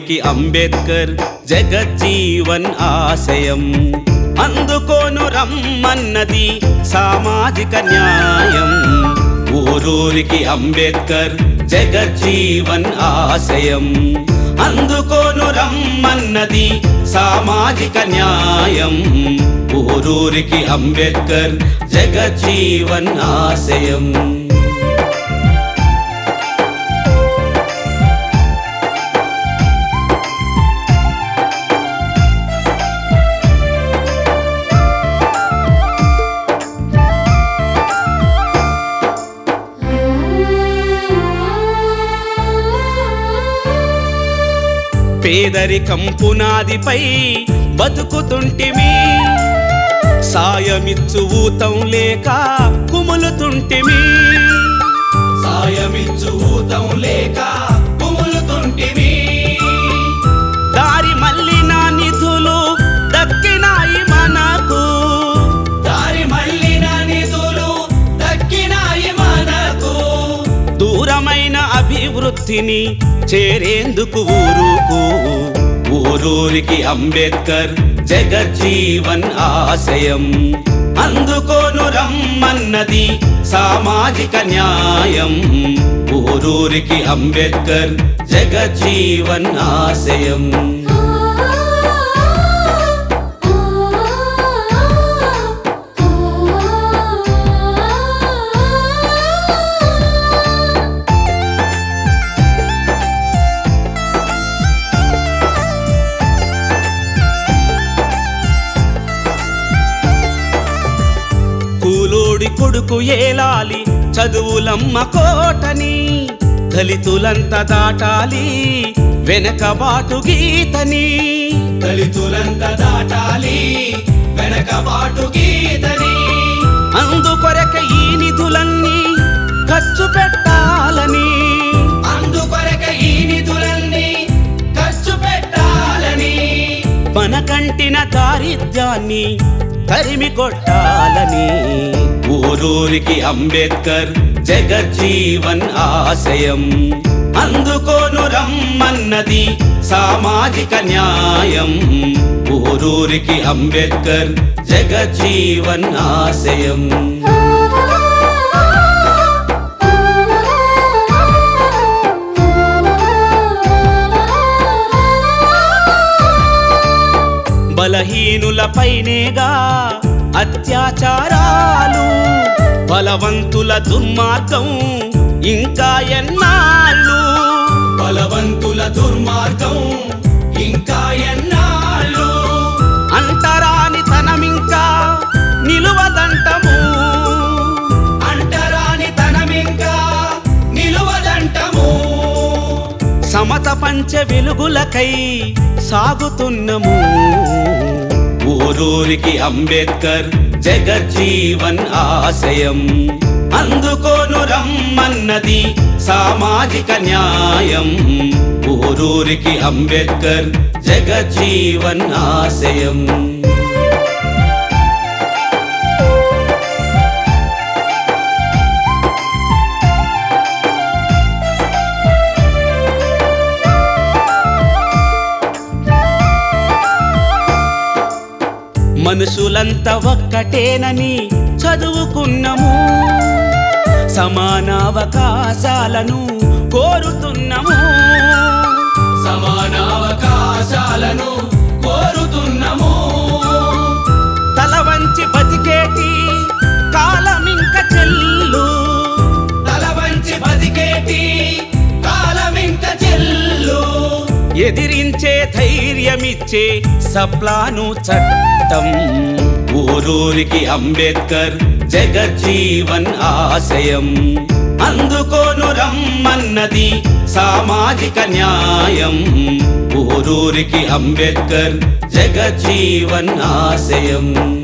ఊరూరికి అంబేద్కర్ జగజ్జీవన్ ఆశయం. అందుకోను రమ్మన్నది సామాజిక న్యాయం. ఊరూరికి అంబేద్కర్ జగజ్జీవన్ ఆశయం. అందుకోను రమ్మన్నది సామాజిక న్యాయం. ఊరూరికి అంబేద్కర్ జగజ్జీవన్ ఆశయం. పేదరికం పునాదిపై బతుకుతుంటిమి. సాయమిచ్చు ఊతం లేక కుములుతుంటిమి. సాయమిచ్చు ఊతం లేక స్ఫూర్తిని చేరేందుకు ఊరుకు. ఊరూరికి అంబేద్కర్ జగజ్జీవన్ ఆశయం అందుకోను రమ్మన్నది సామాజిక న్యాయం. ఊరూరికి అంబేద్కర్ జగజ్జీవన్ ఆశయం కొడుకు ఏలాలి చదువులమ్మ కోటని దళితులంతా దాటాలి వెనకబాటు గీతని దళితులంతా దాటాలి వెనకబాటు గీతని అందుకొరక ఈ నిధులన్నీ ఖర్చు పెట్టాలని. అందుకొరక ఈ నిధులన్నీ ఖర్చు పెట్టాలని. మనకంటిన దారిద్ర్యాన్ని తరిమి కొట్టాలని. ఊరూరికి అంబేద్కర్ జగజ్జీవన్ ఆశయం అందుకోను రమ్మన్నది సామాజిక న్యాయం. ఊరూరికి అంబేద్కర్ జగజ్జీవన్ ఆశయం బలహీనులపైనేగా అత్యాచారాలు బలవంతుల దుర్మార్గం ఇంకా ఎన్నాళ్ళు? బలవంతుల దుర్మార్గం ఇంకా ఎన్నాళ్ళు? అంటరాని తనమింకా నిలువదంటము. అంటరాని తనమింకా నిలువదంటము. సమత పంచ వెలుగులకై సాగుతున్నము. ఊరూరికి అంబేద్కర్ జగజ్జీవన్ ఆశయం. అందుకోను రమ్మన్నది సామాజిక న్యాయం. ఊరూరికి అంబేద్కర్ జగజ్జీవన్ ఆశయం. మనుషులంతా ఒక్కటేనని చదువుకున్నాము. సమానావకాశాలను కోరుతున్నాము. సమానావకాశాలను కోరుతున్నాము. తల వంచి బతికేటి కాలమింక చెల్లు. తల వంచి బతికేటి కాలమింక చెల్లు. ఎదిరించే ధైర్యమిచ్చే సప్లాను చట్టం. ఊరూరికి అంబేద్కర్ జగజ్జీవన్ ఆశయం. అందుకోను రమ్మన్నది సామాజిక న్యాయం. ఊరూరికి అంబేద్కర్ జగజ్జీవన్ ఆశయం.